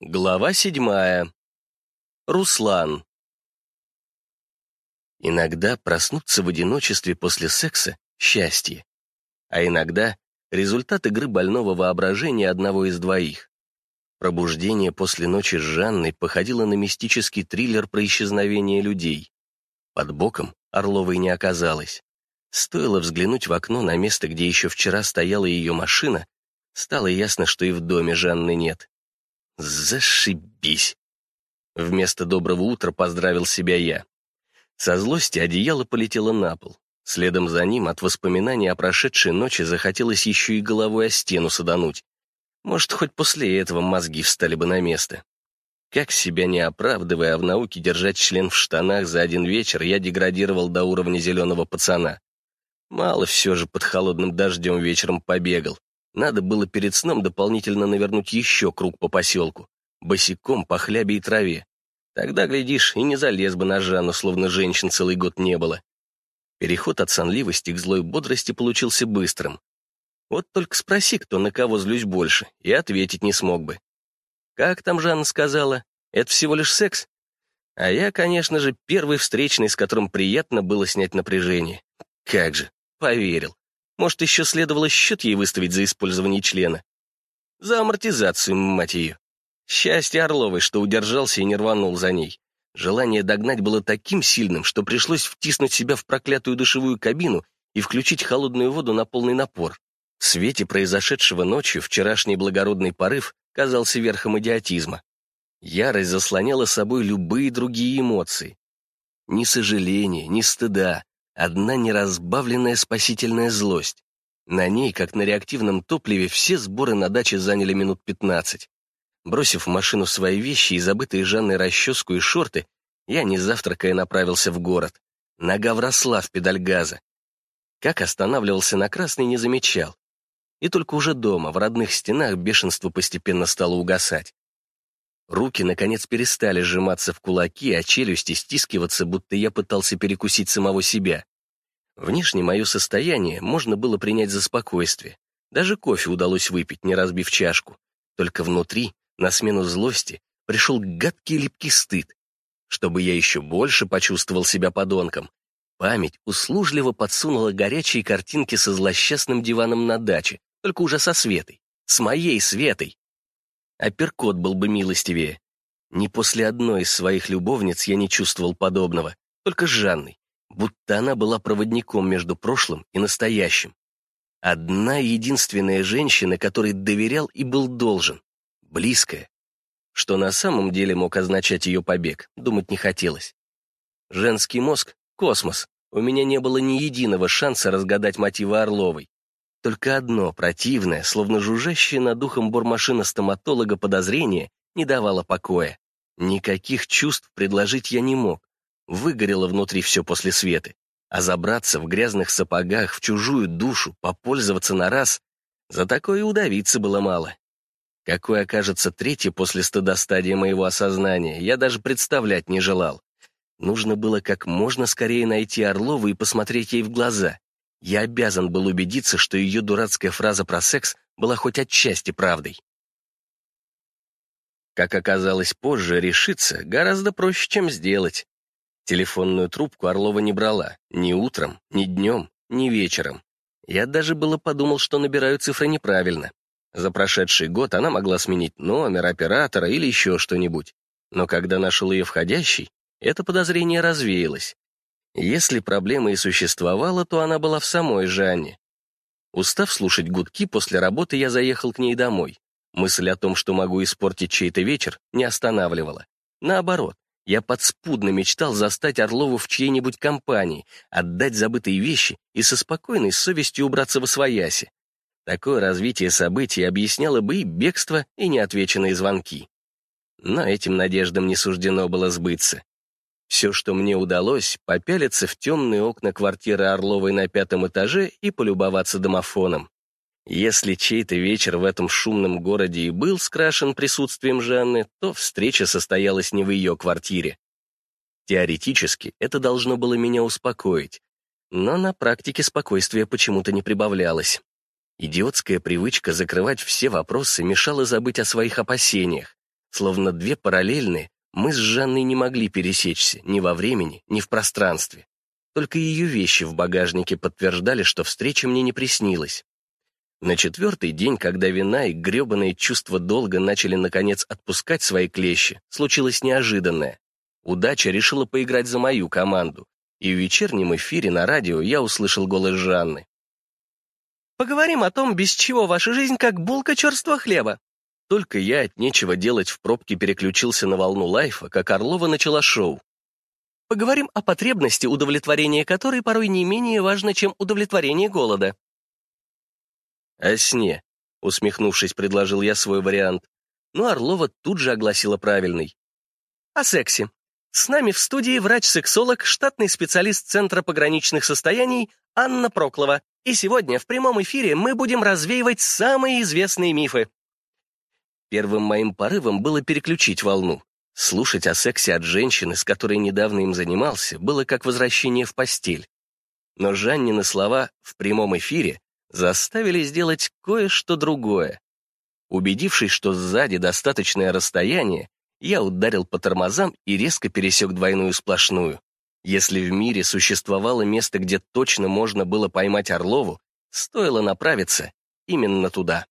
Глава седьмая. Руслан. Иногда проснуться в одиночестве после секса — счастье. А иногда — результат игры больного воображения одного из двоих. Пробуждение после ночи с Жанной походило на мистический триллер про исчезновение людей. Под боком Орловой не оказалось. Стоило взглянуть в окно на место, где еще вчера стояла ее машина, стало ясно, что и в доме Жанны нет. Зашибись. Вместо доброго утра поздравил себя я. Со злости одеяло полетело на пол. Следом за ним от воспоминаний о прошедшей ночи захотелось еще и головой о стену садануть. Может, хоть после этого мозги встали бы на место. Как себя не оправдывая, а в науке держать член в штанах за один вечер, я деградировал до уровня зеленого пацана. Мало все же под холодным дождем вечером побегал. Надо было перед сном дополнительно навернуть еще круг по поселку, босиком по хлябе и траве. Тогда, глядишь, и не залез бы на Жанну, словно женщин целый год не было. Переход от сонливости к злой бодрости получился быстрым. Вот только спроси, кто на кого злюсь больше, и ответить не смог бы. Как там Жанна сказала? Это всего лишь секс? А я, конечно же, первый встречный, с которым приятно было снять напряжение. Как же, поверил. Может, еще следовало счет ей выставить за использование члена? За амортизацию, мать ее. Счастье Орловой, что удержался и не рванул за ней. Желание догнать было таким сильным, что пришлось втиснуть себя в проклятую душевую кабину и включить холодную воду на полный напор. В свете произошедшего ночью вчерашний благородный порыв казался верхом идиотизма. Ярость заслоняла собой любые другие эмоции. Ни сожаления, ни стыда, одна неразбавленная спасительная злость. На ней, как на реактивном топливе, все сборы на даче заняли минут пятнадцать. Бросив в машину свои вещи и забытые Жанной расческу и шорты, я, не завтракая, направился в город. Нога вросла в педаль газа. Как останавливался на красный, не замечал. И только уже дома, в родных стенах, бешенство постепенно стало угасать. Руки, наконец, перестали сжиматься в кулаки, а челюсти стискиваться, будто я пытался перекусить самого себя. Внешне мое состояние можно было принять за спокойствие. Даже кофе удалось выпить, не разбив чашку. Только внутри, на смену злости, пришел гадкий липкий стыд. Чтобы я еще больше почувствовал себя подонком, память услужливо подсунула горячие картинки со злосчастным диваном на даче, только уже со Светой, с моей Светой. Апперкот был бы милостивее. Ни после одной из своих любовниц я не чувствовал подобного, только с Жанной, будто она была проводником между прошлым и настоящим. Одна единственная женщина, которой доверял и был должен, близкая. Что на самом деле мог означать ее побег, думать не хотелось. Женский мозг — космос. У меня не было ни единого шанса разгадать мотивы Орловой. Только одно, противное, словно жужжащее над ухом бормашина стоматолога подозрение, не давало покоя. Никаких чувств предложить я не мог. Выгорело внутри все после светы. А забраться в грязных сапогах в чужую душу, попользоваться на раз, за такое удавиться было мало. Какой окажется третий после стыда стадии моего осознания, я даже представлять не желал. Нужно было как можно скорее найти Орлову и посмотреть ей в глаза. Я обязан был убедиться, что ее дурацкая фраза про секс была хоть отчасти правдой. Как оказалось позже, решиться гораздо проще, чем сделать. Телефонную трубку Орлова не брала ни утром, ни днем, ни вечером. Я даже было подумал, что набираю цифры неправильно. За прошедший год она могла сменить номер, оператора или еще что-нибудь. Но когда нашел ее входящий, это подозрение развеялось. Если проблема и существовала, то она была в самой Жанне. Устав слушать гудки, после работы я заехал к ней домой. Мысль о том, что могу испортить чей-то вечер, не останавливала. Наоборот, я подспудно мечтал застать Орлову в чьей-нибудь компании, отдать забытые вещи и со спокойной совестью убраться во свояси. Такое развитие событий объясняло бы и бегство, и неотвеченные звонки. Но этим надеждам не суждено было сбыться. Все, что мне удалось, попялиться в темные окна квартиры Орловой на пятом этаже и полюбоваться домофоном. Если чей-то вечер в этом шумном городе и был скрашен присутствием Жанны, то встреча состоялась не в ее квартире. Теоретически это должно было меня успокоить, но на практике спокойствие почему-то не прибавлялось. Идиотская привычка закрывать все вопросы мешала забыть о своих опасениях. Словно две параллельные, мы с Жанной не могли пересечься ни во времени, ни в пространстве. Только ее вещи в багажнике подтверждали, что встреча мне не приснилась. На четвертый день, когда вина и гребаные чувства долга начали, наконец, отпускать свои клещи, случилось неожиданное. Удача решила поиграть за мою команду, и в вечернем эфире на радио я услышал голос Жанны. «Поговорим о том, без чего ваша жизнь как булка черства хлеба». Только я от нечего делать в пробке переключился на волну лайфа, как Орлова начала шоу. Поговорим о потребности, удовлетворения которой порой не менее важно, чем удовлетворение голода. «О сне», — усмехнувшись, предложил я свой вариант. Но Орлова тут же огласила правильный. «О сексе. С нами в студии врач-сексолог, штатный специалист Центра пограничных состояний Анна Проклова. И сегодня в прямом эфире мы будем развеивать самые известные мифы». Первым моим порывом было переключить волну. Слушать о сексе от женщины, с которой недавно им занимался, было как возвращение в постель. Но Жаннины слова «в прямом эфире» заставили сделать кое-что другое. Убедившись, что сзади достаточное расстояние, я ударил по тормозам и резко пересек двойную сплошную. Если в мире существовало место, где точно можно было поймать Орлову, стоило направиться именно туда.